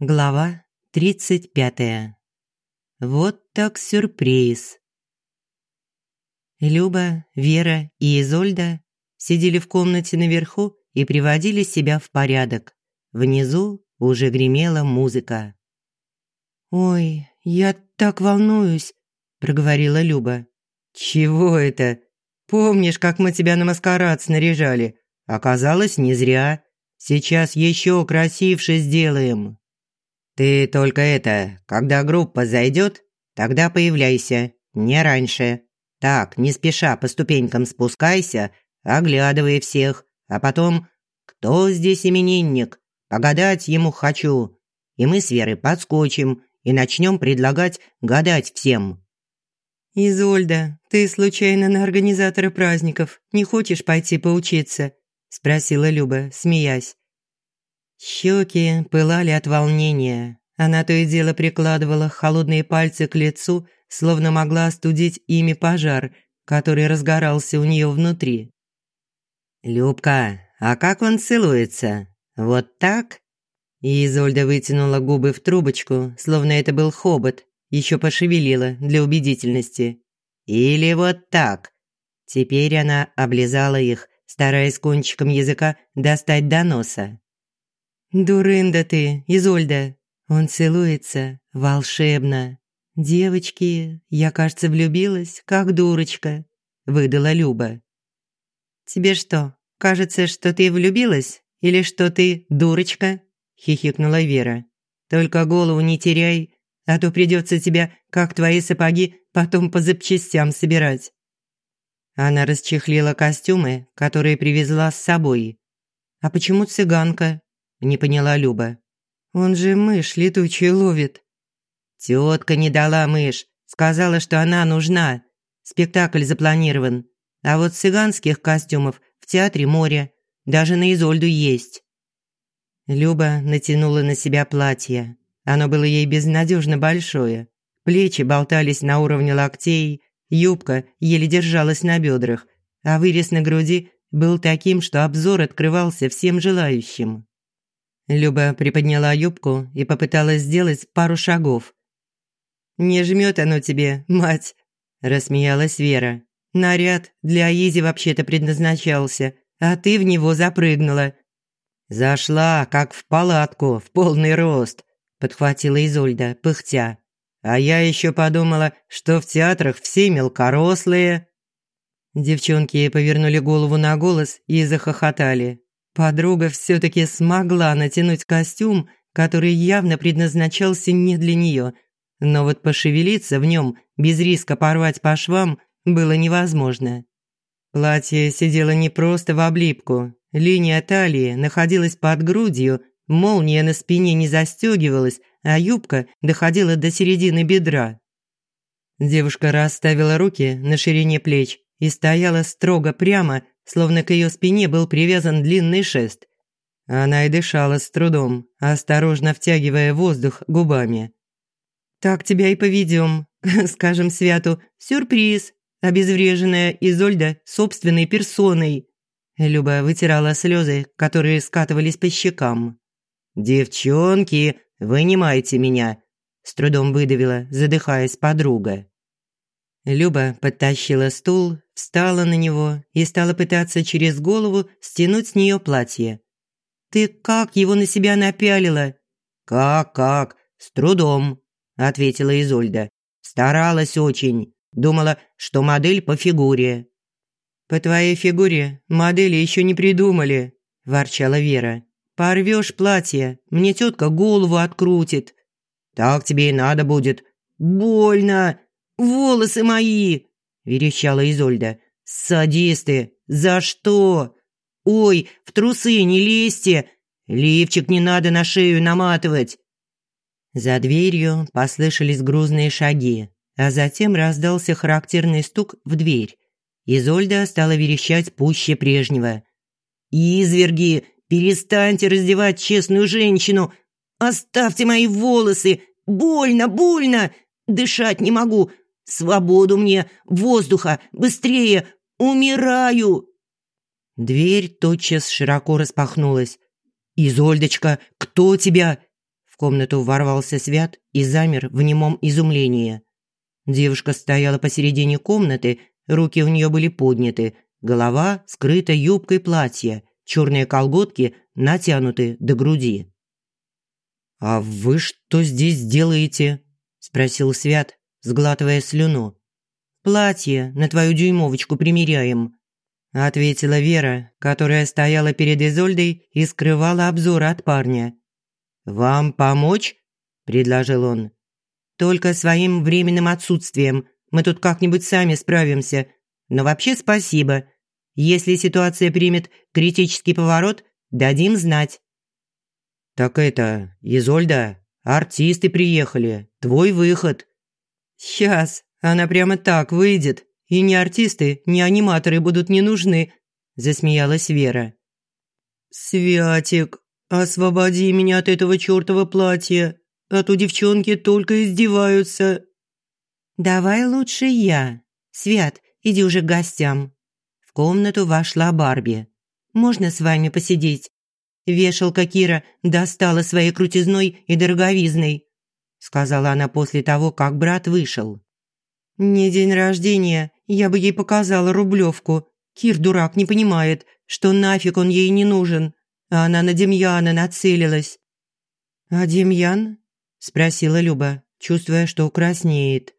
Глава 35. Вот так сюрприз. Люба, Вера и Изольда сидели в комнате наверху и приводили себя в порядок. Внизу уже гремела музыка. «Ой, я так волнуюсь», – проговорила Люба. «Чего это? Помнишь, как мы тебя на маскарад снаряжали? Оказалось, не зря. Сейчас еще красивше сделаем». «Ты только это, когда группа зайдет, тогда появляйся, не раньше. Так, не спеша по ступенькам спускайся, оглядывай всех, а потом «Кто здесь именинник? Погадать ему хочу». И мы с Верой подскочим и начнем предлагать гадать всем. «Изольда, ты случайно на организатора праздников не хочешь пойти поучиться?» – спросила Люба, смеясь. Щеки пылали от волнения. Она то и дело прикладывала холодные пальцы к лицу, словно могла остудить ими пожар, который разгорался у нее внутри. «Любка, а как он целуется? Вот так?» И Изольда вытянула губы в трубочку, словно это был хобот, еще пошевелила для убедительности. «Или вот так?» Теперь она облизала их, стараясь кончиком языка достать до носа. «Дурында ты, Изольда! Он целуется волшебно. Девочки, я, кажется, влюбилась, как дурочка», – выдала Люба. «Тебе что, кажется, что ты влюбилась? Или что ты дурочка?» – хихикнула Вера. «Только голову не теряй, а то придется тебя, как твои сапоги, потом по запчастям собирать». Она расчехлила костюмы, которые привезла с собой. «А почему цыганка?» Не поняла Люба. «Он же мышь летучую ловит». «Тетка не дала мышь, сказала, что она нужна. Спектакль запланирован. А вот цыганских костюмов в театре море. Даже на Изольду есть». Люба натянула на себя платье. Оно было ей безнадежно большое. Плечи болтались на уровне локтей, юбка еле держалась на бедрах, а вырез на груди был таким, что обзор открывался всем желающим. Люба приподняла юбку и попыталась сделать пару шагов. «Не жмет оно тебе, мать!» – рассмеялась Вера. «Наряд для Изи вообще-то предназначался, а ты в него запрыгнула». «Зашла, как в палатку, в полный рост», – подхватила Изольда, пыхтя. «А я еще подумала, что в театрах все мелкорослые». Девчонки повернули голову на голос и захохотали. Подруга все-таки смогла натянуть костюм, который явно предназначался не для нее. Но вот пошевелиться в нем без риска порвать по швам было невозможно. Платье сидело не просто в облипку. Линия талии находилась под грудью, молния на спине не застегивалась, а юбка доходила до середины бедра. Девушка расставила руки на ширине плеч и стояла строго прямо, словно к ее спине был привязан длинный шест. Она и дышала с трудом, осторожно втягивая воздух губами. «Так тебя и поведем, скажем Святу, сюрприз, обезвреженная Изольда собственной персоной». Люба вытирала слезы, которые скатывались по щекам. «Девчонки, вынимайте меня!» – с трудом выдавила, задыхаясь подруга. Люба подтащила стул, встала на него и стала пытаться через голову стянуть с нее платье. «Ты как его на себя напялила?» «Как, как? С трудом», – ответила Изольда. «Старалась очень. Думала, что модель по фигуре». «По твоей фигуре модели еще не придумали», – ворчала Вера. «Порвешь платье, мне тетка голову открутит». «Так тебе и надо будет». «Больно!» Волосы мои!» – верещала Изольда. «Садисты! За что? Ой, в трусы не лезьте! Лифчик не надо на шею наматывать!» За дверью послышались грузные шаги, а затем раздался характерный стук в дверь. Изольда стала верещать пуще прежнего. «Изверги, перестаньте раздевать честную женщину! Оставьте мои волосы! Больно, больно! Дышать не могу! Свободу мне! Воздуха! Быстрее! Умираю!» Дверь тотчас широко распахнулась. «Изольдочка, кто тебя?» В комнату ворвался Свят и замер в немом изумлении. Девушка стояла посередине комнаты, руки у нее были подняты, голова скрыта юбкой платья, черные колготки натянуты до груди. «А вы что здесь делаете?» – спросил Свят, сглатывая слюну. «Платье на твою дюймовочку примеряем», – ответила Вера, которая стояла перед Изольдой и скрывала обзор от парня. «Вам помочь?» – предложил он. «Только своим временным отсутствием. Мы тут как-нибудь сами справимся. Но вообще спасибо. Если ситуация примет критический поворот, дадим знать». «Так это, Изольда, артисты приехали. Твой выход». «Сейчас, она прямо так выйдет, и ни артисты, ни аниматоры будут не нужны», – засмеялась Вера. «Святик, «Освободи меня от этого чёртова платья, а то девчонки только издеваются». «Давай лучше я. Свят, иди уже к гостям». В комнату вошла Барби. «Можно с вами посидеть?» Вешалка Кира достала своей крутизной и дороговизной, сказала она после того, как брат вышел. «Не день рождения, я бы ей показала рублевку. Кир, дурак, не понимает, что нафиг он ей не нужен а она на Демьяна нацелилась. «А Демьян?» – спросила Люба, чувствуя, что краснеет.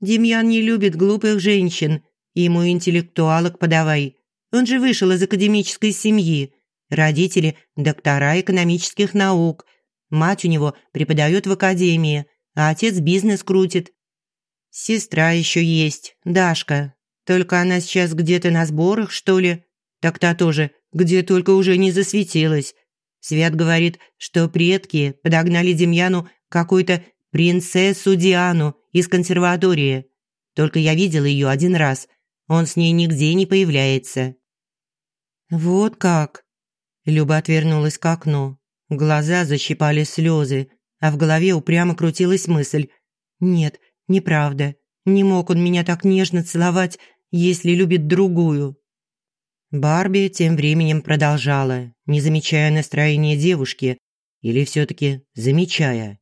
«Демьян не любит глупых женщин, ему интеллектуалок подавай. Он же вышел из академической семьи. Родители – доктора экономических наук. Мать у него преподает в академии, а отец бизнес крутит. Сестра еще есть, Дашка. Только она сейчас где-то на сборах, что ли? Так та тоже где только уже не засветилась. Свят говорит, что предки подогнали Демьяну какую-то принцессу Диану из консерватории. Только я видела ее один раз. Он с ней нигде не появляется. «Вот как!» Люба отвернулась к окну. Глаза защипали слезы, а в голове упрямо крутилась мысль. «Нет, неправда. Не мог он меня так нежно целовать, если любит другую». Барби тем временем продолжала, не замечая настроения девушки, или все-таки замечая.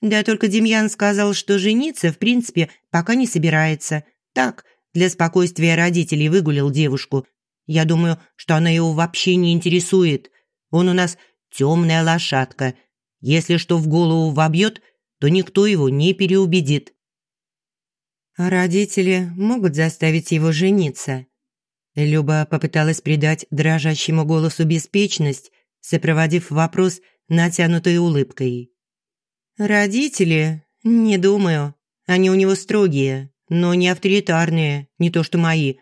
«Да только Демьян сказал, что жениться, в принципе, пока не собирается. Так, для спокойствия родителей выгулил девушку. Я думаю, что она его вообще не интересует. Он у нас темная лошадка. Если что в голову вобьет, то никто его не переубедит». «А родители могут заставить его жениться?» Люба попыталась придать дрожащему голосу беспечность, сопроводив вопрос натянутой улыбкой. «Родители? Не думаю. Они у него строгие, но не авторитарные, не то что мои.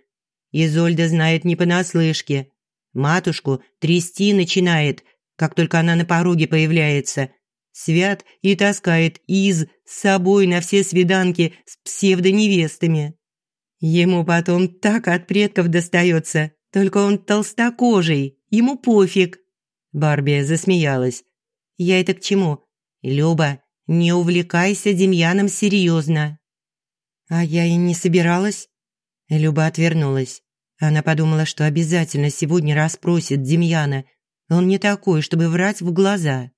Изольда знает не понаслышке. Матушку трясти начинает, как только она на пороге появляется. Свят и таскает из с собой на все свиданки с псевдоневестами. Ему потом так от предков достается, только он толстокожий, ему пофиг. Барби засмеялась. Я это к чему? Люба, не увлекайся Демьяном серьезно. А я и не собиралась. Люба отвернулась. Она подумала, что обязательно сегодня расспросит Демьяна. Он не такой, чтобы врать в глаза.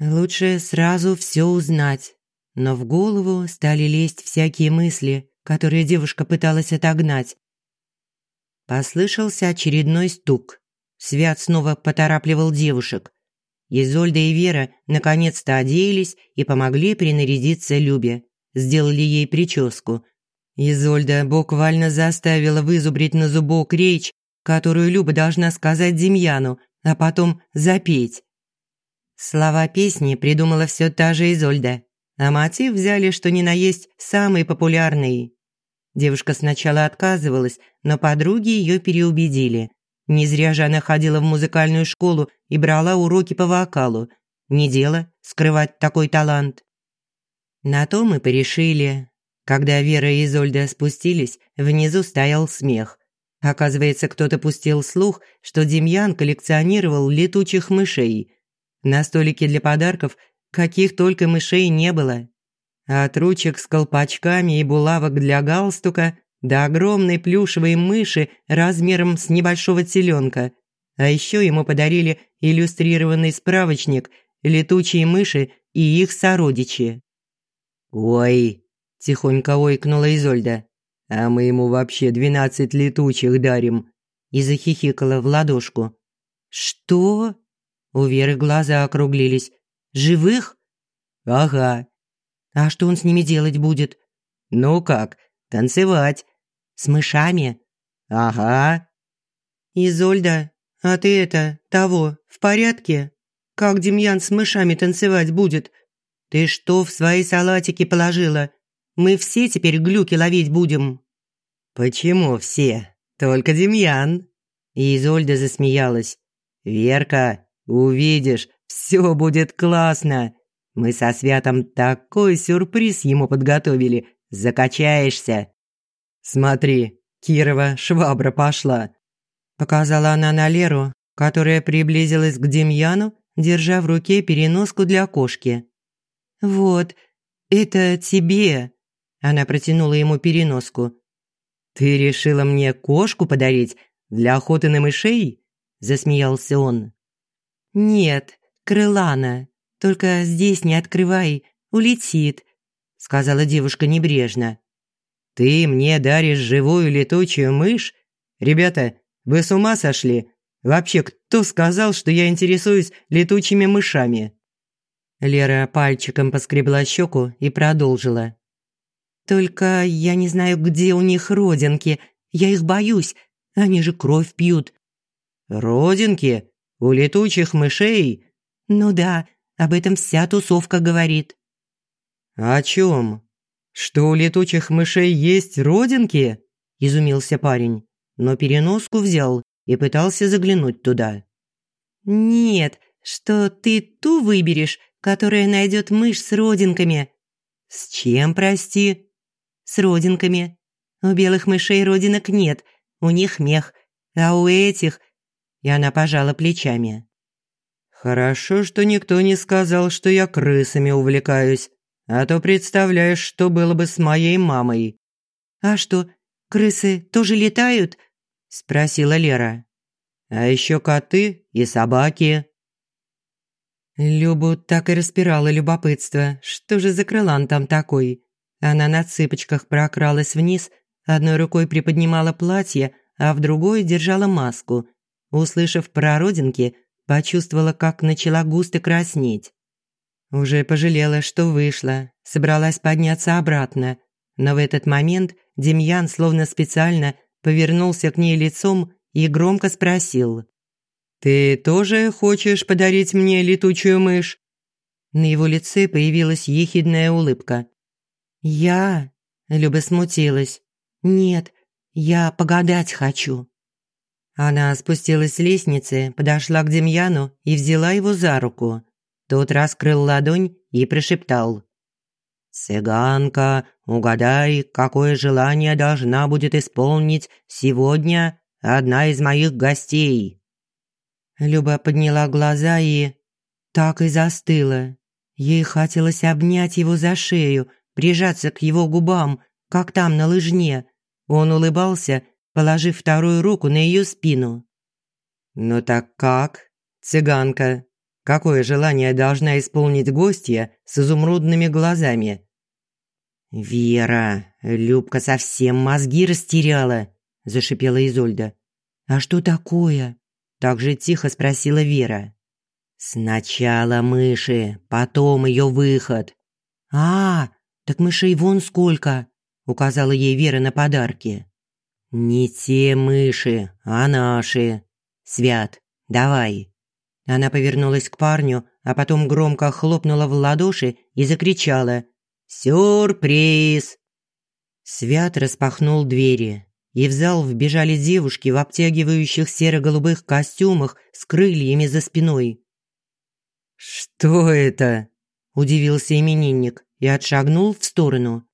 Лучше сразу все узнать. Но в голову стали лезть всякие мысли, которые девушка пыталась отогнать. Послышался очередной стук. Свят снова поторапливал девушек. Изольда и Вера наконец-то оделись и помогли принарядиться Любе. Сделали ей прическу. Изольда буквально заставила вызубрить на зубок речь, которую Люба должна сказать Демьяну, а потом запеть. Слова песни придумала все та же Изольда, а мотив взяли, что ни на есть, самый популярный. Девушка сначала отказывалась, но подруги ее переубедили. Не зря же она ходила в музыкальную школу и брала уроки по вокалу. Не дело скрывать такой талант. На то мы порешили. Когда Вера и Изольда спустились, внизу стоял смех. Оказывается, кто-то пустил слух, что Демьян коллекционировал летучих мышей. На столике для подарков каких только мышей не было. От ручек с колпачками и булавок для галстука до огромной плюшевой мыши размером с небольшого теленка. А еще ему подарили иллюстрированный справочник «Летучие мыши и их сородичи. «Ой!» – тихонько ойкнула Изольда. «А мы ему вообще двенадцать летучих дарим!» И захихикала в ладошку. «Что?» У Веры глаза округлились. «Живых?» «Ага». «А что он с ними делать будет?» «Ну как, танцевать». «С мышами?» «Ага». «Изольда, а ты это, того, в порядке? Как Демьян с мышами танцевать будет? Ты что в свои салатики положила? Мы все теперь глюки ловить будем». «Почему все? Только Демьян». И Изольда засмеялась. «Верка, увидишь, все будет классно. Мы со Святом такой сюрприз ему подготовили. Закачаешься». «Смотри, Кирова швабра пошла». Показала она на Леру, которая приблизилась к Демьяну, держа в руке переноску для кошки. «Вот, это тебе», – она протянула ему переноску. «Ты решила мне кошку подарить для охоты на мышей?» – засмеялся он. «Нет, крылана, только здесь не открывай, улетит», – сказала девушка небрежно. «Ты мне даришь живую летучую мышь? Ребята, вы с ума сошли? Вообще, кто сказал, что я интересуюсь летучими мышами?» Лера пальчиком поскребла щеку и продолжила. «Только я не знаю, где у них родинки. Я их боюсь. Они же кровь пьют». «Родинки? У летучих мышей?» «Ну да, об этом вся тусовка говорит». «О чем? Что у летучих мышей есть родинки?» – изумился парень но переноску взял и пытался заглянуть туда. «Нет, что ты ту выберешь, которая найдет мышь с родинками». «С чем, прости?» «С родинками. У белых мышей родинок нет, у них мех, а у этих...» И она пожала плечами. «Хорошо, что никто не сказал, что я крысами увлекаюсь, а то представляешь, что было бы с моей мамой». «А что, крысы тоже летают?» – спросила Лера. «А еще коты и собаки». Любу так и распирало любопытство. Что же за крылан там такой? Она на цыпочках прокралась вниз, одной рукой приподнимала платье, а в другой держала маску. Услышав про родинки, почувствовала, как начала густо краснеть. Уже пожалела, что вышла, собралась подняться обратно, но в этот момент Демьян словно специально повернулся к ней лицом и громко спросил. «Ты тоже хочешь подарить мне летучую мышь?» На его лице появилась ехидная улыбка. «Я?» – Люба смутилась. «Нет, я погадать хочу». Она спустилась с лестницы, подошла к Демьяну и взяла его за руку. Тот раскрыл ладонь и прошептал. «Цыганка, угадай, какое желание должна будет исполнить сегодня одна из моих гостей?» Люба подняла глаза и так и застыла. Ей хотелось обнять его за шею, прижаться к его губам, как там на лыжне. Он улыбался, положив вторую руку на ее спину. «Ну так как, цыганка? Какое желание должна исполнить гостья с изумрудными глазами?» «Вера, Любка совсем мозги растеряла», – зашипела Изольда. «А что такое?» – так же тихо спросила Вера. «Сначала мыши, потом ее выход». «А, так мышей вон сколько», – указала ей Вера на подарки. «Не те мыши, а наши. Свят, давай». Она повернулась к парню, а потом громко хлопнула в ладоши и закричала – «Сюрприз!» Свят распахнул двери, и в зал вбежали девушки в обтягивающих серо-голубых костюмах с крыльями за спиной. «Что это?» – удивился именинник и отшагнул в сторону.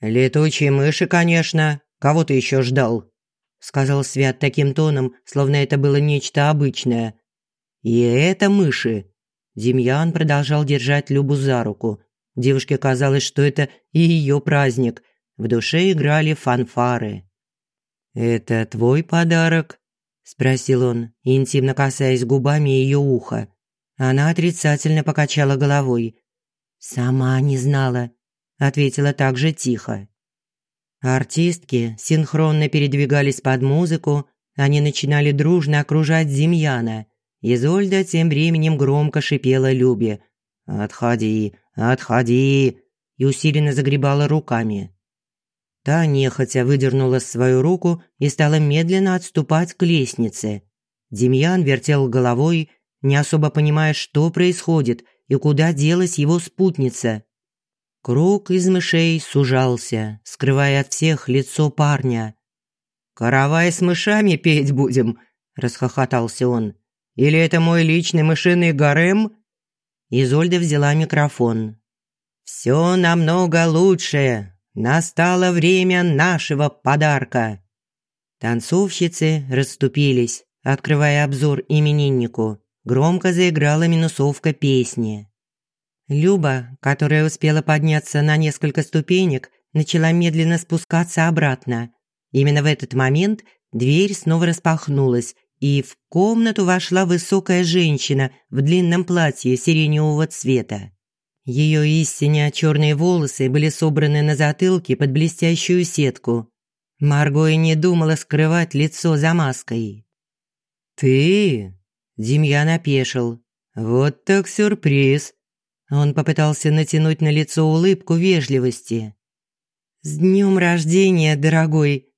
«Летучие мыши, конечно. Кого ты еще ждал?» – сказал Свят таким тоном, словно это было нечто обычное. «И это мыши». Демьян продолжал держать Любу за руку, Девушке казалось, что это и ее праздник. В душе играли фанфары. «Это твой подарок?» – спросил он, интимно касаясь губами ее уха. Она отрицательно покачала головой. «Сама не знала», – ответила также тихо. Артистки синхронно передвигались под музыку, они начинали дружно окружать Демьяна. Изольда тем временем громко шипела Любе. «Отходи, отходи!» и усиленно загребала руками. Та нехотя выдернула свою руку и стала медленно отступать к лестнице. Демьян вертел головой, не особо понимая, что происходит и куда делась его спутница. Круг из мышей сужался, скрывая от всех лицо парня. «Каравай с мышами петь будем?» – расхохотался он. «Или это мой личный мышиный гарем?» Изольда взяла микрофон. «Все намного лучше. Настало время нашего подарка». Танцовщицы расступились, открывая обзор имениннику. Громко заиграла минусовка песни. Люба, которая успела подняться на несколько ступенек, начала медленно спускаться обратно. Именно в этот момент дверь снова распахнулась, и в комнату вошла высокая женщина в длинном платье сиреневого цвета. Ее истинно черные волосы были собраны на затылке под блестящую сетку. Марго и не думала скрывать лицо за маской. «Ты?» – Демьян опешил. «Вот так сюрприз!» Он попытался натянуть на лицо улыбку вежливости. «С днем рождения, дорогой!»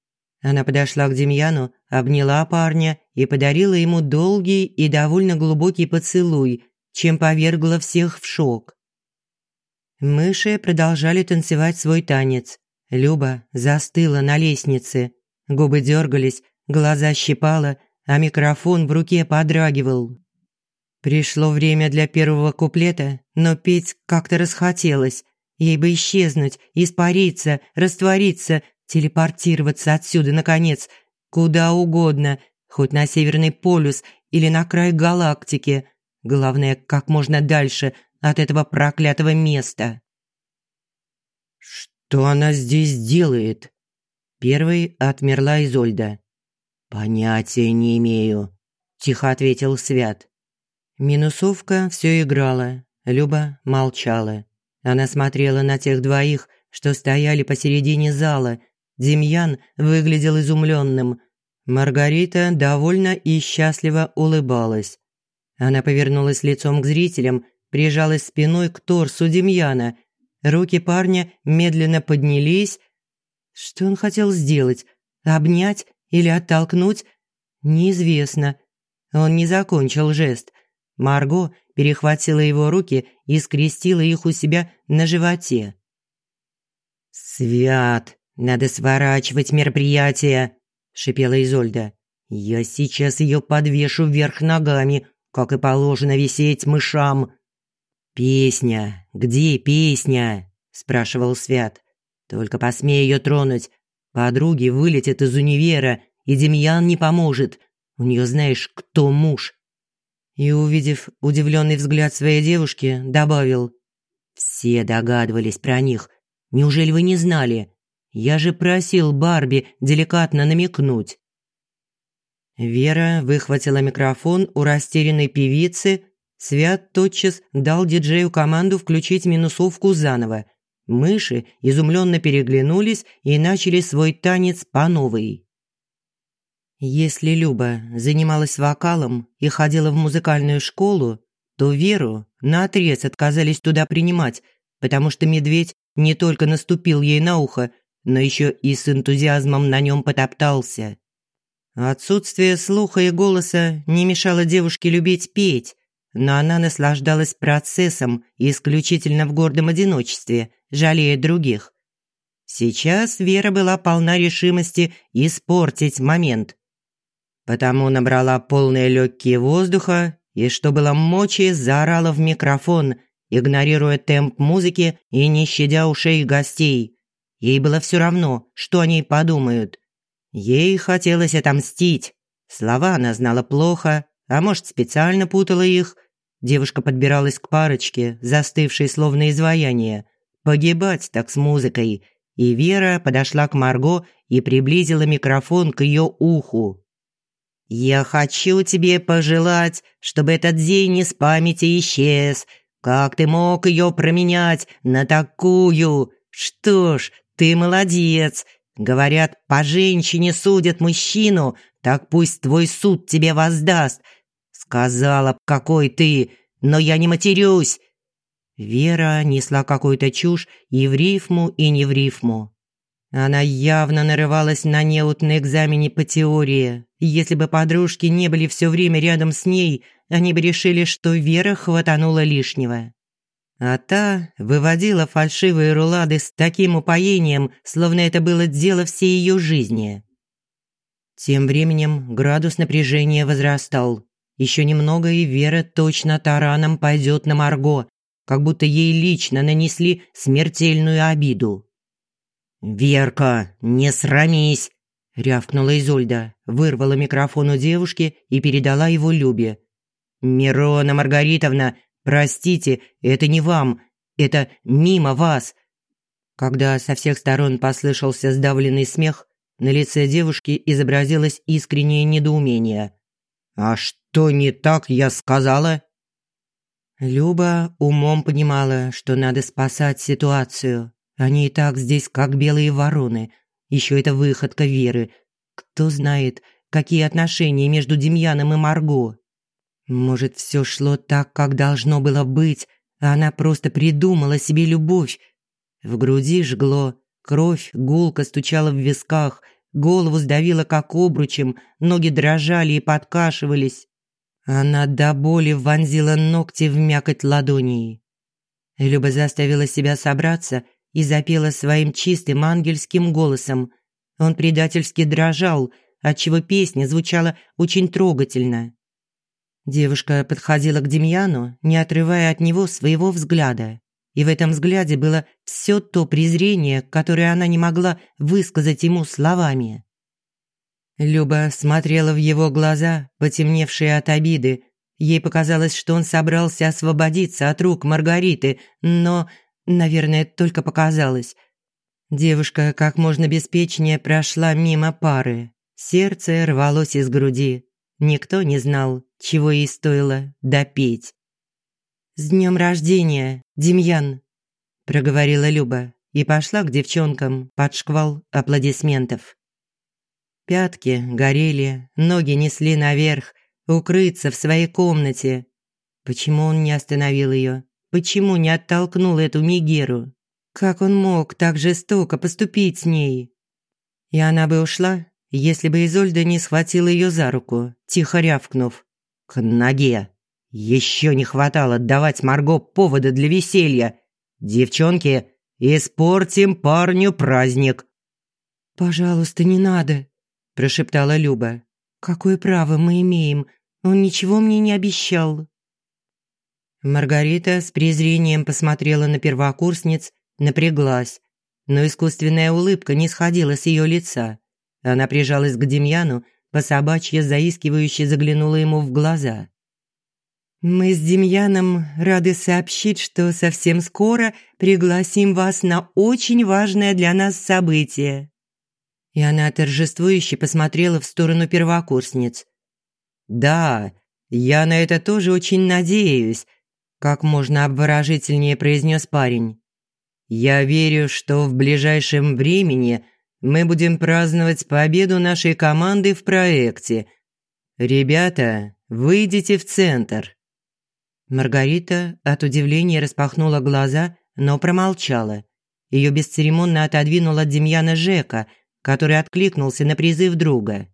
Она подошла к Демьяну, обняла парня и подарила ему долгий и довольно глубокий поцелуй, чем повергла всех в шок. Мыши продолжали танцевать свой танец. Люба застыла на лестнице. Губы дергались, глаза щипала, а микрофон в руке подрагивал. Пришло время для первого куплета, но петь как-то расхотелось. Ей бы исчезнуть, испариться, раствориться, телепортироваться отсюда, наконец, куда угодно, хоть на Северный полюс или на край галактики. Главное, как можно дальше от этого проклятого места. «Что она здесь делает?» Первой отмерла Изольда. «Понятия не имею», – тихо ответил Свят. Минусовка все играла, Люба молчала. Она смотрела на тех двоих, что стояли посередине зала – Демьян выглядел изумленным. Маргарита довольно и счастливо улыбалась. Она повернулась лицом к зрителям, прижалась спиной к торсу Демьяна. Руки парня медленно поднялись. Что он хотел сделать? Обнять или оттолкнуть? Неизвестно. Он не закончил жест. Марго перехватила его руки и скрестила их у себя на животе. «Свят!» «Надо сворачивать мероприятие», – шипела Изольда. «Я сейчас ее подвешу вверх ногами, как и положено висеть мышам». «Песня! Где песня?» – спрашивал Свят. «Только посмей ее тронуть. Подруги вылетят из универа, и Демьян не поможет. У нее знаешь, кто муж». И, увидев удивленный взгляд своей девушки, добавил. «Все догадывались про них. Неужели вы не знали?» Я же просил Барби деликатно намекнуть. Вера выхватила микрофон у растерянной певицы. Свят тотчас дал диджею команду включить минусовку заново. Мыши изумленно переглянулись и начали свой танец по новой. Если Люба занималась вокалом и ходила в музыкальную школу, то Веру наотрез отказались туда принимать, потому что медведь не только наступил ей на ухо, но еще и с энтузиазмом на нем потоптался. Отсутствие слуха и голоса не мешало девушке любить петь, но она наслаждалась процессом исключительно в гордом одиночестве, жалея других. Сейчас Вера была полна решимости испортить момент. Потому набрала полные легкие воздуха и, что было мочи, заорала в микрофон, игнорируя темп музыки и не щадя ушей гостей. Ей было все равно, что о ней подумают. Ей хотелось отомстить. Слова она знала плохо, а может, специально путала их. Девушка подбиралась к парочке, застывшей словно изваяние. Погибать так с музыкой. И Вера подошла к Марго и приблизила микрофон к ее уху. «Я хочу тебе пожелать, чтобы этот день из памяти исчез, Как ты мог ее променять на такую? Что ж, ты молодец. Говорят, по женщине судят мужчину, так пусть твой суд тебе воздаст. Сказала, какой ты, но я не матерюсь. Вера несла какую-то чушь и в рифму, и не в рифму. Она явно нарывалась на неуд на экзамене по теории. Если бы подружки не были все время рядом с ней, они бы решили, что Вера хватанула лишнего. А та выводила фальшивые рулады с таким упоением, словно это было дело всей ее жизни. Тем временем градус напряжения возрастал. Еще немного, и Вера точно тараном пойдет на Марго, как будто ей лично нанесли смертельную обиду. «Верка, не срамись!» – рявкнула Изольда, вырвала микрофон у девушки и передала его Любе. «Мирона Маргаритовна, простите, это не вам, это мимо вас!» Когда со всех сторон послышался сдавленный смех, на лице девушки изобразилось искреннее недоумение. «А что не так я сказала?» Люба умом понимала, что надо спасать ситуацию, они и так здесь как белые вороны. Еще это выходка Веры. Кто знает, какие отношения между Демьяном и Марго. Может, все шло так, как должно было быть, а она просто придумала себе любовь. В груди жгло, кровь гулко стучала в висках, голову сдавило как обручем, ноги дрожали и подкашивались. Она до боли вонзила ногти в мякоть ладони. Люба заставила себя собраться и запела своим чистым ангельским голосом. Он предательски дрожал, отчего песня звучала очень трогательно. Девушка подходила к Демьяну, не отрывая от него своего взгляда. И в этом взгляде было все то презрение, которое она не могла высказать ему словами. Люба смотрела в его глаза, потемневшие от обиды. Ей показалось, что он собрался освободиться от рук Маргариты, но Наверное, только показалось. Девушка как можно беспечнее прошла мимо пары. Сердце рвалось из груди. Никто не знал, чего ей стоило допеть. «С днем рождения, Демьян!» – проговорила Люба и пошла к девчонкам под шквал аплодисментов. Пятки горели, ноги несли наверх, укрыться в своей комнате. Почему он не остановил ее? Почему не оттолкнул эту Мигеру? Как он мог так жестоко поступить с ней? И она бы ушла, если бы Изольда не схватила ее за руку, тихо рявкнув. «К ноге! Еще не хватало давать Марго повода для веселья! Девчонки, испортим парню праздник!» «Пожалуйста, не надо!» – прошептала Люба. «Какое право мы имеем? Он ничего мне не обещал!» Маргарита с презрением посмотрела на первокурсниц, напряглась, но искусственная улыбка не сходила с ее лица. Она прижалась к Демьяну, по собачье заискивающе заглянула ему в глаза. «Мы с Демьяном рады сообщить, что совсем скоро пригласим вас на очень важное для нас событие». И она торжествующе посмотрела в сторону первокурсниц. «Да, я на это тоже очень надеюсь», как можно обворожительнее произнес парень. «Я верю, что в ближайшем времени мы будем праздновать победу нашей команды в проекте. Ребята, выйдите в центр». Маргарита от удивления распахнула глаза, но промолчала. Ее бесцеремонно отодвинул от Демьяна Жека, который откликнулся на призыв друга.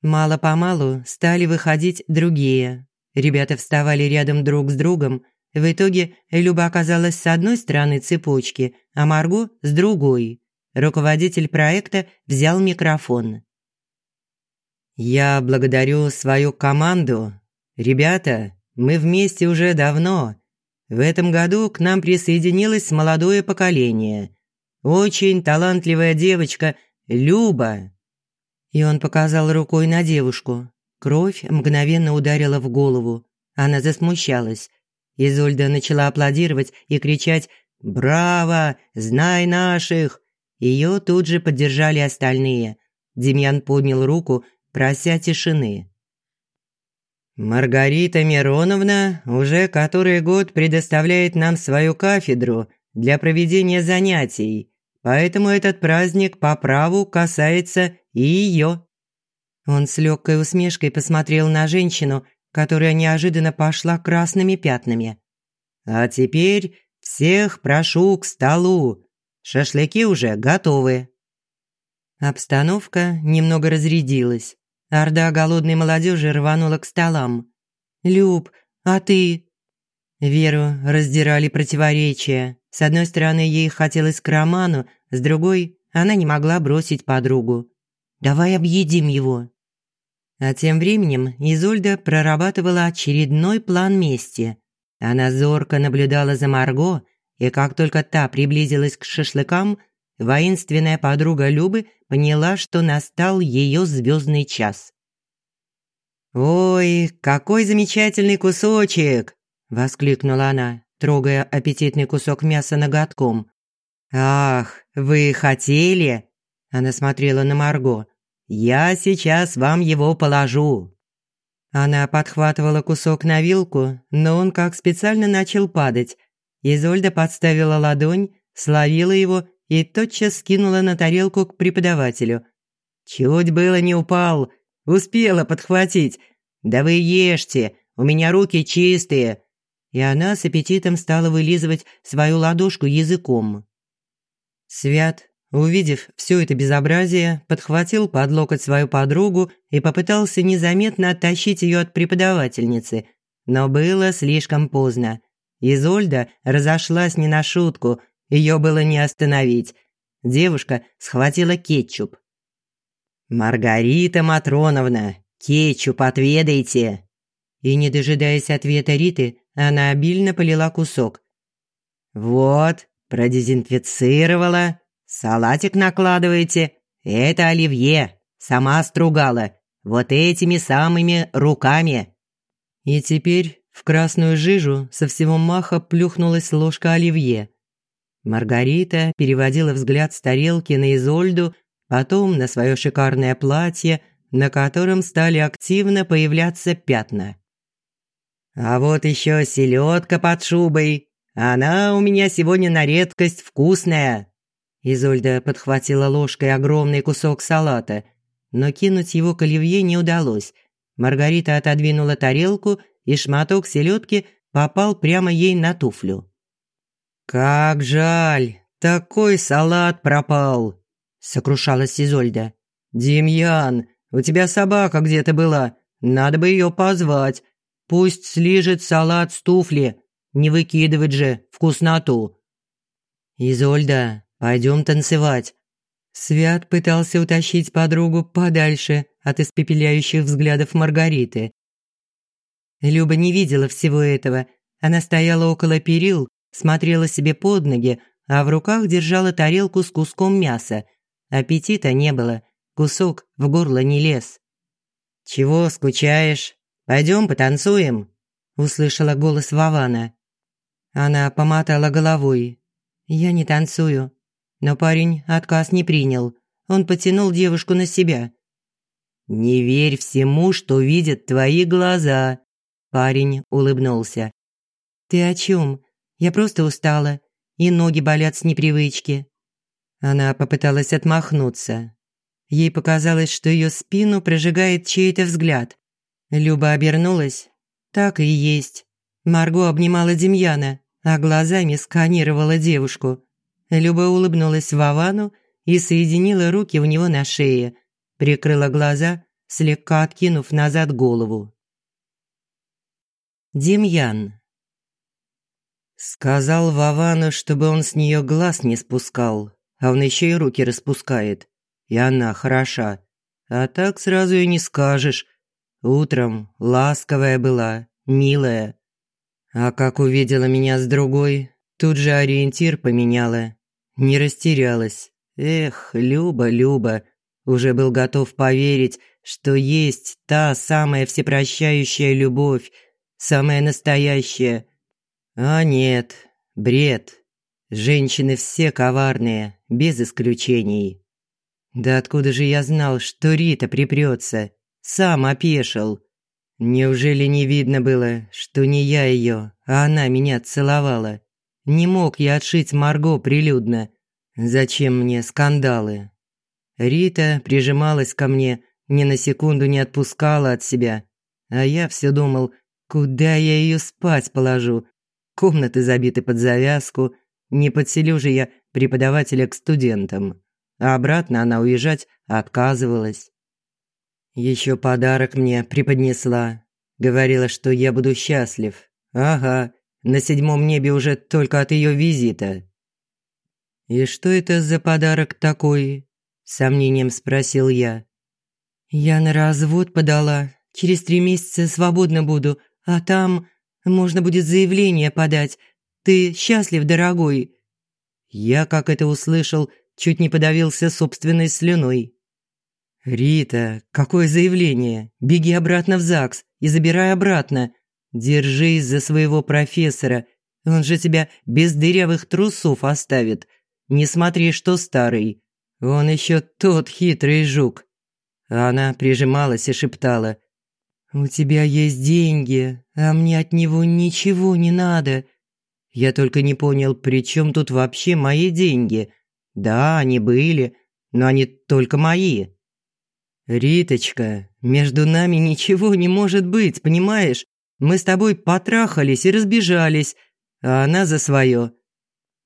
Мало-помалу стали выходить другие, Ребята вставали рядом друг с другом. В итоге Люба оказалась с одной стороны цепочки, а Марго – с другой. Руководитель проекта взял микрофон. «Я благодарю свою команду. Ребята, мы вместе уже давно. В этом году к нам присоединилось молодое поколение. Очень талантливая девочка Люба». И он показал рукой на девушку. Кровь мгновенно ударила в голову. Она засмущалась. Изольда начала аплодировать и кричать «Браво! Знай наших!». Ее тут же поддержали остальные. Демьян поднял руку, прося тишины. Маргарита Мироновна уже который год предоставляет нам свою кафедру для проведения занятий, поэтому этот праздник по праву касается и ее». Он с легкой усмешкой посмотрел на женщину, которая неожиданно пошла красными пятнами. «А теперь всех прошу к столу. Шашлыки уже готовы». Обстановка немного разрядилась. Орда голодной молодежи рванула к столам. «Люб, а ты?» Веру раздирали противоречия. С одной стороны, ей хотелось к Роману, с другой – она не могла бросить подругу. «Давай объедим его». А тем временем Изольда прорабатывала очередной план мести. Она зорко наблюдала за Марго, и как только та приблизилась к шашлыкам, воинственная подруга Любы поняла, что настал ее звездный час. «Ой, какой замечательный кусочек!» – воскликнула она, трогая аппетитный кусок мяса ноготком. «Ах, вы хотели?» – она смотрела на Марго. «Я сейчас вам его положу». Она подхватывала кусок на вилку, но он как специально начал падать. Изольда подставила ладонь, словила его и тотчас скинула на тарелку к преподавателю. «Чуть было не упал, успела подхватить. Да вы ешьте, у меня руки чистые». И она с аппетитом стала вылизывать свою ладошку языком. Свят Увидев все это безобразие, подхватил под локоть свою подругу и попытался незаметно оттащить ее от преподавательницы. Но было слишком поздно. Изольда разошлась не на шутку, ее было не остановить. Девушка схватила кетчуп. «Маргарита Матроновна, кетчуп отведайте!» И, не дожидаясь ответа Риты, она обильно полила кусок. «Вот, продезинфицировала, Салатик накладываете. Это оливье. Сама стругала. Вот этими самыми руками. И теперь в красную жижу со всего маха плюхнулась ложка оливье. Маргарита переводила взгляд с тарелки на Изольду, потом на свое шикарное платье, на котором стали активно появляться пятна. «А вот еще селедка под шубой. Она у меня сегодня на редкость вкусная», Изольда подхватила ложкой огромный кусок салата, но кинуть его к оливье не удалось. Маргарита отодвинула тарелку, и шматок селедки попал прямо ей на туфлю. «Как жаль, такой салат пропал!» – сокрушалась Изольда. «Демьян, у тебя собака где-то была, надо бы ее позвать. Пусть слижет салат с туфли, не выкидывать же вкусноту». «Изольда, Пойдем танцевать». Свят пытался утащить подругу подальше от испепеляющих взглядов Маргариты. Люба не видела всего этого. Она стояла около перил, смотрела себе под ноги, а в руках держала тарелку с куском мяса. Аппетита не было, кусок в горло не лез. «Чего скучаешь? Пойдем потанцуем?» – услышала голос Вавана. Она помотала головой. «Я не танцую. Но парень отказ не принял. Он потянул девушку на себя. «Не верь всему, что видят твои глаза», – парень улыбнулся. «Ты о чем? Я просто устала, и ноги болят с непривычки». Она попыталась отмахнуться. Ей показалось, что ее спину прожигает чей-то взгляд. Люба обернулась. Так и есть. Марго обнимала Демьяна, а глазами сканировала девушку. Люба улыбнулась Вовану и соединила руки у него на шее, прикрыла глаза, слегка откинув назад голову. Демьян Сказал Вовану, чтобы он с нее глаз не спускал, а он еще и руки распускает. И она хороша. А так сразу и не скажешь. Утром ласковая была, милая. А как увидела меня с другой, тут же ориентир поменяла не растерялась. Эх, Люба, Люба, уже был готов поверить, что есть та самая всепрощающая любовь, самая настоящая. А нет, бред. Женщины все коварные, без исключений. Да откуда же я знал, что Рита припрется? Сам опешил. Неужели не видно было, что не я ее, а она меня целовала? Не мог я отшить Марго прилюдно. Зачем мне скандалы? Рита прижималась ко мне, ни на секунду не отпускала от себя. А я все думал, куда я ее спать положу. Комнаты забиты под завязку, не подселю же я преподавателя к студентам. А обратно она уезжать отказывалась. Еще подарок мне преподнесла. Говорила, что я буду счастлив. Ага, на седьмом небе уже только от ее визита. «И что это за подарок такой?» – сомнением спросил я. «Я на развод подала. Через три месяца свободно буду, а там можно будет заявление подать. Ты счастлив, дорогой?» Я, как это услышал, чуть не подавился собственной слюной. «Рита, какое заявление? Беги обратно в ЗАГС и забирай обратно. Держись за своего профессора, он же тебя без дырявых трусов оставит. Не смотри, что старый. Он еще тот хитрый жук». Она прижималась и шептала. «У тебя есть деньги, а мне от него ничего не надо». Я только не понял, при чем тут вообще мои деньги. Да, они были, но они только мои. «Риточка, между нами ничего не может быть, понимаешь? Мы с тобой потрахались и разбежались, а она за свое».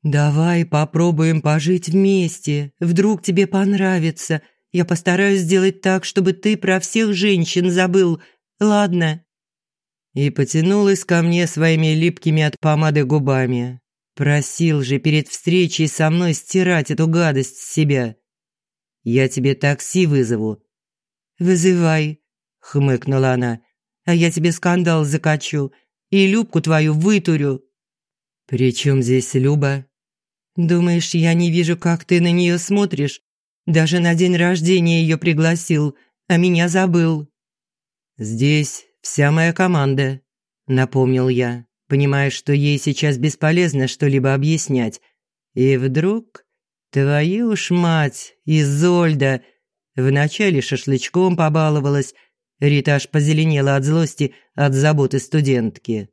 «Давай попробуем пожить вместе. Вдруг тебе понравится. Я постараюсь сделать так, чтобы ты про всех женщин забыл. Ладно?» И потянулась ко мне своими липкими от помады губами. Просил же перед встречей со мной стирать эту гадость с себя. «Я тебе такси вызову. «Вызывай», – хмыкнула она, – «а я тебе скандал закачу и Любку твою вытурю». «При чем здесь Люба?» «Думаешь, я не вижу, как ты на нее смотришь? Даже на день рождения ее пригласил, а меня забыл». «Здесь вся моя команда», – напомнил я, понимая, что ей сейчас бесполезно что-либо объяснять. И вдруг... «Твою ж мать, Изольда!» Вначале шашлычком побаловалась. Рита аж позеленела от злости от заботы студентки.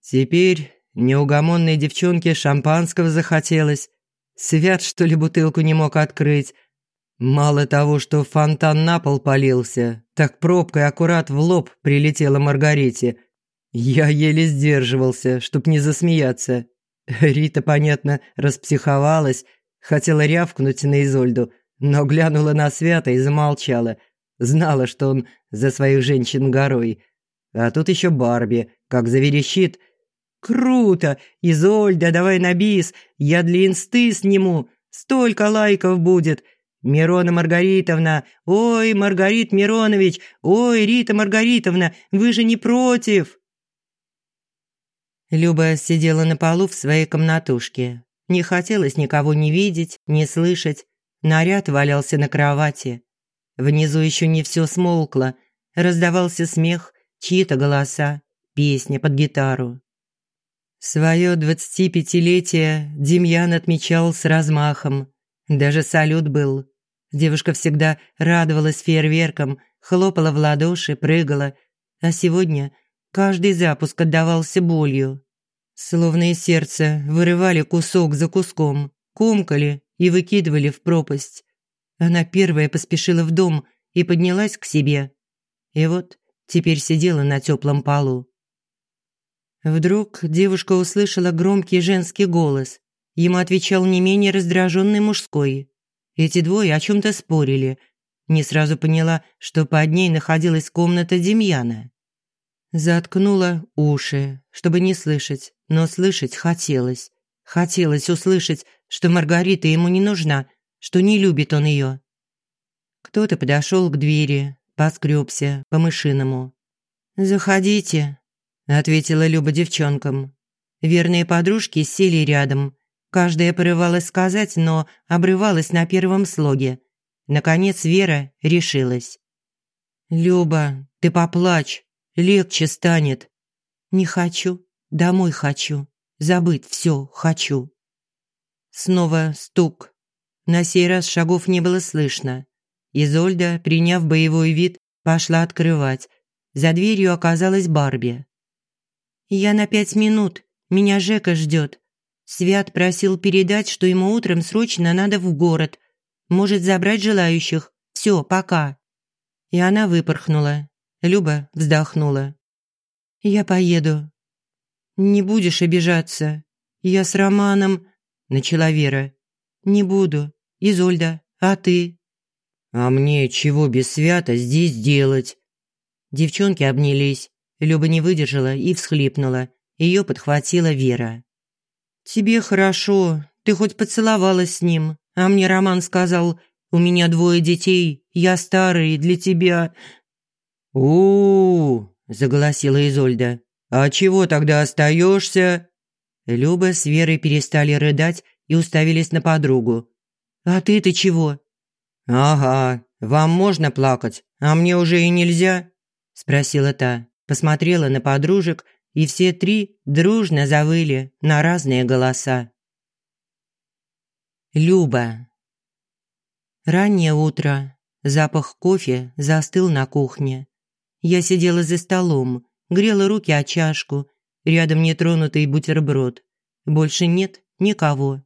Теперь неугомонной девчонке шампанского захотелось. Свят, что ли, бутылку не мог открыть. Мало того, что фонтан на пол полился, так пробкой аккурат в лоб прилетела Маргарите. Я еле сдерживался, чтоб не засмеяться. Рита, понятно, распсиховалась, хотела рявкнуть на Изольду, но глянула на Свята и замолчала. Знала, что он за своих женщин горой. А тут еще Барби, как заверещит. «Круто! Изольда, давай на бис! Я для инсты сниму! Столько лайков будет! Мирона Маргаритовна! Ой, Маргарит Миронович! Ой, Рита Маргаритовна, вы же не против!» Люба сидела на полу в своей комнатушке. Не хотелось никого не видеть, не слышать. Наряд валялся на кровати. Внизу еще не все смолкло. Раздавался смех, чьи-то голоса, песня под гитару. Свое двадцатипятилетие Демьян отмечал с размахом. Даже салют был. Девушка всегда радовалась фейерверкам, хлопала в ладоши, прыгала. А сегодня каждый запуск отдавался болью. Словно из сердца вырывали кусок за куском, комкали и выкидывали в пропасть. Она первая поспешила в дом и поднялась к себе. И вот теперь сидела на теплом полу. Вдруг девушка услышала громкий женский голос. Ему отвечал не менее раздраженный мужской. Эти двое о чем-то спорили. Не сразу поняла, что под ней находилась комната Демьяна. Заткнула уши, чтобы не слышать, но слышать хотелось. Хотелось услышать, что Маргарита ему не нужна, что не любит он ее. Кто-то подошел к двери, поскребся по-мышиному. «Заходите», – ответила Люба девчонкам. Верные подружки сели рядом. Каждая порывалась сказать, но обрывалась на первом слоге. Наконец Вера решилась. «Люба, ты поплачь, легче станет». «Не хочу, домой хочу». Забыть все хочу. Снова стук. На сей раз шагов не было слышно. Изольда, приняв боевой вид, пошла открывать. За дверью оказалась Барби. «Я на пять минут. Меня Жека ждет. Свят просил передать, что ему утром срочно надо в город. Может забрать желающих. Все, пока». И она выпорхнула. Люба вздохнула. «Я поеду». «Не будешь обижаться. Я с Романом...» Начала Вера. «Не буду. Изольда, а ты?» «А мне чего без свята здесь делать?» Девчонки обнялись. Люба не выдержала и всхлипнула. Ее подхватила Вера. «Тебе хорошо. Ты хоть поцеловалась с ним. А мне Роман сказал, у меня двое детей, я старый, для тебя...» «У-у-у!» – заголосила Изольда. «А чего тогда остаешься?» Люба с Верой перестали рыдать и уставились на подругу. «А ты-то чего?» «Ага, вам можно плакать, а мне уже и нельзя?» – спросила та, посмотрела на подружек, и все три дружно завыли на разные голоса. Люба. Раннее утро. Запах кофе застыл на кухне. Я сидела за столом, грела руки о чашку, рядом нетронутый бутерброд. Больше нет никого.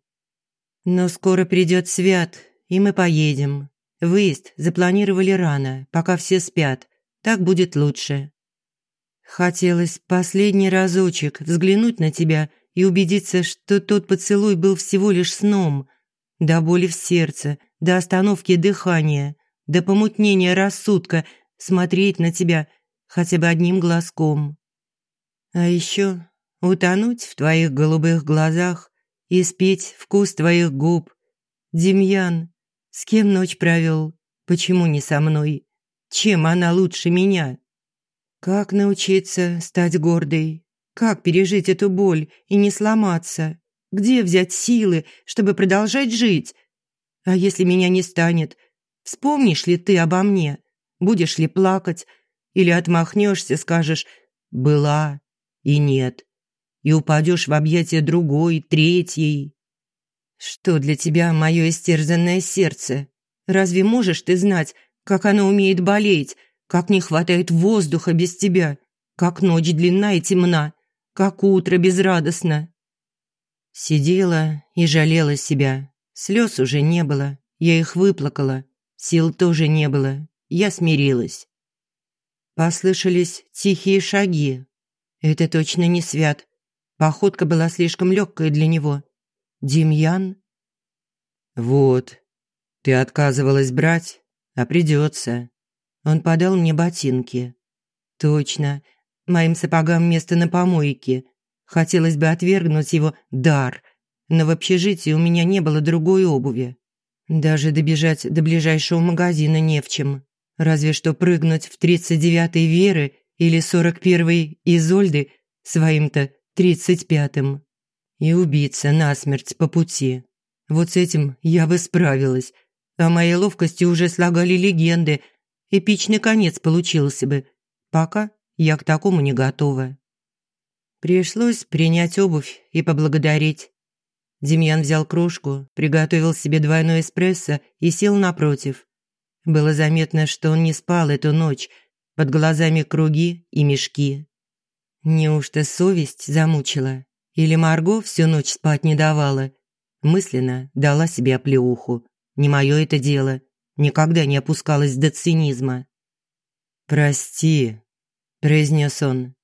Но скоро придет Свят, и мы поедем. Выезд запланировали рано, пока все спят. Так будет лучше. Хотелось последний разочек взглянуть на тебя и убедиться, что тот поцелуй был всего лишь сном. До боли в сердце, до остановки дыхания, до помутнения рассудка смотреть на тебя хотя бы одним глазком. А еще утонуть в твоих голубых глазах и спеть вкус твоих губ. Демьян, с кем ночь провел? Почему не со мной? Чем она лучше меня? Как научиться стать гордой? Как пережить эту боль и не сломаться? Где взять силы, чтобы продолжать жить? А если меня не станет, вспомнишь ли ты обо мне? Будешь ли плакать? Или отмахнешься, скажешь «была» и «нет» и упадешь в объятия другой, третьей. Что для тебя мое истерзанное сердце? Разве можешь ты знать, как оно умеет болеть, как не хватает воздуха без тебя, как ночь длинна и темна, как утро безрадостно? Сидела и жалела себя. Слез уже не было, я их выплакала. Сил тоже не было, я смирилась. Послышались тихие шаги. Это точно не Свят. Походка была слишком легкая для него. Демьян? Вот. Ты отказывалась брать, а придется. Он подал мне ботинки. Точно. Моим сапогам место на помойке. Хотелось бы отвергнуть его дар, но в общежитии у меня не было другой обуви. Даже добежать до ближайшего магазина не в чем. Разве что прыгнуть в 39-й Веры или 41-й Изольды своим-то тридцать пятым. И убиться насмерть по пути. Вот с этим я бы справилась. О моей ловкости уже слагали легенды. Эпичный конец получился бы. Пока я к такому не готова. Пришлось принять обувь и поблагодарить. Демьян взял кружку, приготовил себе двойной эспрессо и сел напротив. Было заметно, что он не спал эту ночь, под глазами круги и мешки. Неужто совесть замучила? Или Марго всю ночь спать не давала? Мысленно дала себе оплеуху. Не мое это дело. Никогда не опускалась до цинизма. «Прости», – произнес он.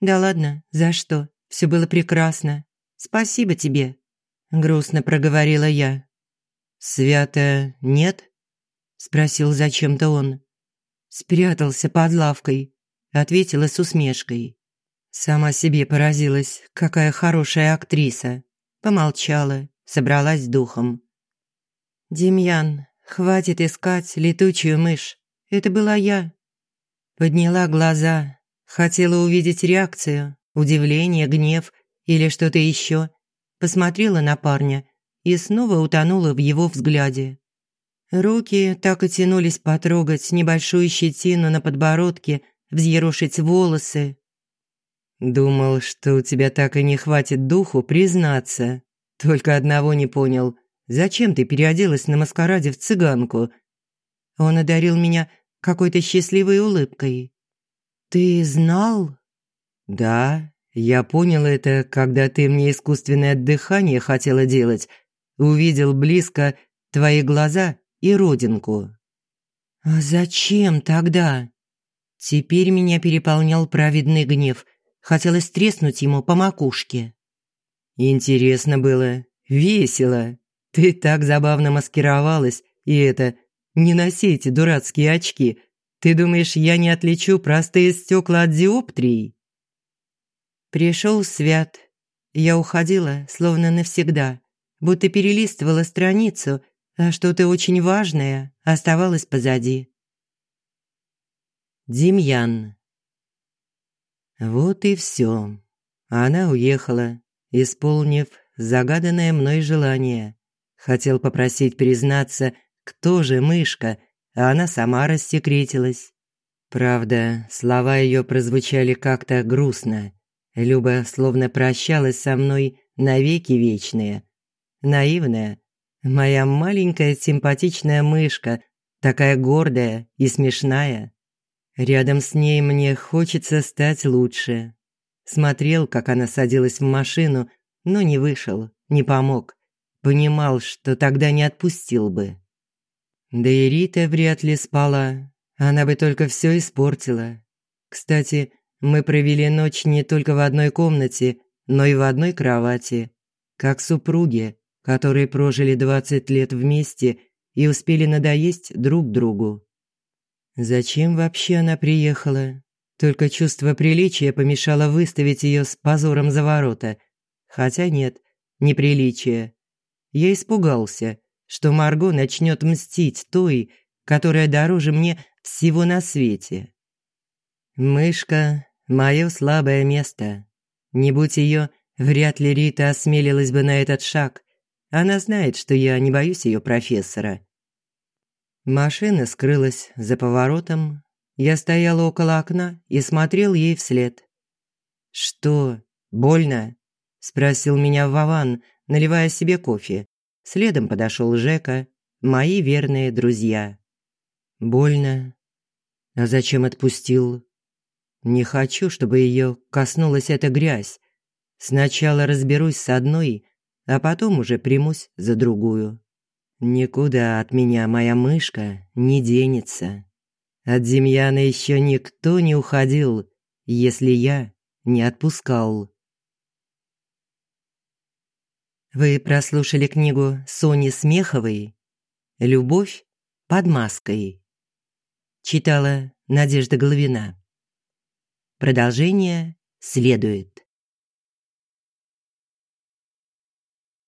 «Да ладно, за что? Все было прекрасно. Спасибо тебе», – грустно проговорила я. «Свято нет?» – спросил зачем-то он. «Спрятался под лавкой», – ответила с усмешкой. Сама себе поразилась, какая хорошая актриса. Помолчала, собралась с духом. «Демьян, хватит искать летучую мышь. Это была я». Подняла глаза, хотела увидеть реакцию, удивление, гнев или что-то еще. Посмотрела на парня и снова утонула в его взгляде. Руки так и тянулись потрогать небольшую щетину на подбородке, взъерошить волосы, Думал, что у тебя так и не хватит духу признаться. Только одного не понял. Зачем ты переоделась на маскараде в цыганку? Он одарил меня какой-то счастливой улыбкой. «Ты знал?» «Да, я понял это, когда ты мне искусственное дыхание хотела делать. Увидел близко твои глаза и родинку». «А зачем тогда?» Теперь меня переполнял праведный гнев. Хотелось треснуть ему по макушке. Интересно было, весело. Ты так забавно маскировалась, и это, не носи эти дурацкие очки. Ты думаешь, я не отличу простые стекла от диоптрий? Пришел Свят. Я уходила, словно навсегда, будто перелистывала страницу, а что-то очень важное оставалось позади. Демьян. Вот и все. Она уехала, исполнив загаданное мной желание. Хотел попросить признаться, кто же мышка, а она сама рассекретилась. Правда, слова ее прозвучали как-то грустно. Люба словно прощалась со мной навеки вечные. Наивная, моя маленькая симпатичная мышка, такая гордая и смешная. Рядом с ней мне хочется стать лучше. Смотрел, как она садилась в машину, но не вышел, не помог. Понимал, что тогда не отпустил бы. Да и Рита вряд ли спала. Она бы только все испортила. Кстати, мы провели ночь не только в одной комнате, но и в одной кровати. Как супруги, которые прожили 20 лет вместе и успели надоесть друг другу. Зачем вообще она приехала? Только чувство приличия помешало выставить ее с позором за ворота. Хотя нет, неприличие. Я испугался, что Марго начнет мстить той, которая дороже мне всего на свете. Мышка – мое слабое место. Не будь ее, вряд ли Рита осмелилась бы на этот шаг. Она знает, что я не боюсь ее профессора. Машина скрылась за поворотом. Я стоял около окна и смотрел ей вслед. «Что, больно?» – спросил меня Вован, наливая себе кофе. Следом подошел Жека, мои верные друзья. «Больно. А зачем отпустил?» «Не хочу, чтобы ее коснулась эта грязь. Сначала разберусь с одной, а потом уже примусь за другую». Никуда от меня моя мышка не денется. От Демьяна еще никто не уходил, если я не отпускал. Вы прослушали книгу Сони Смеховой «Любовь под маской». Читала Надежда Головина. Продолжение следует.